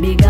ready, go.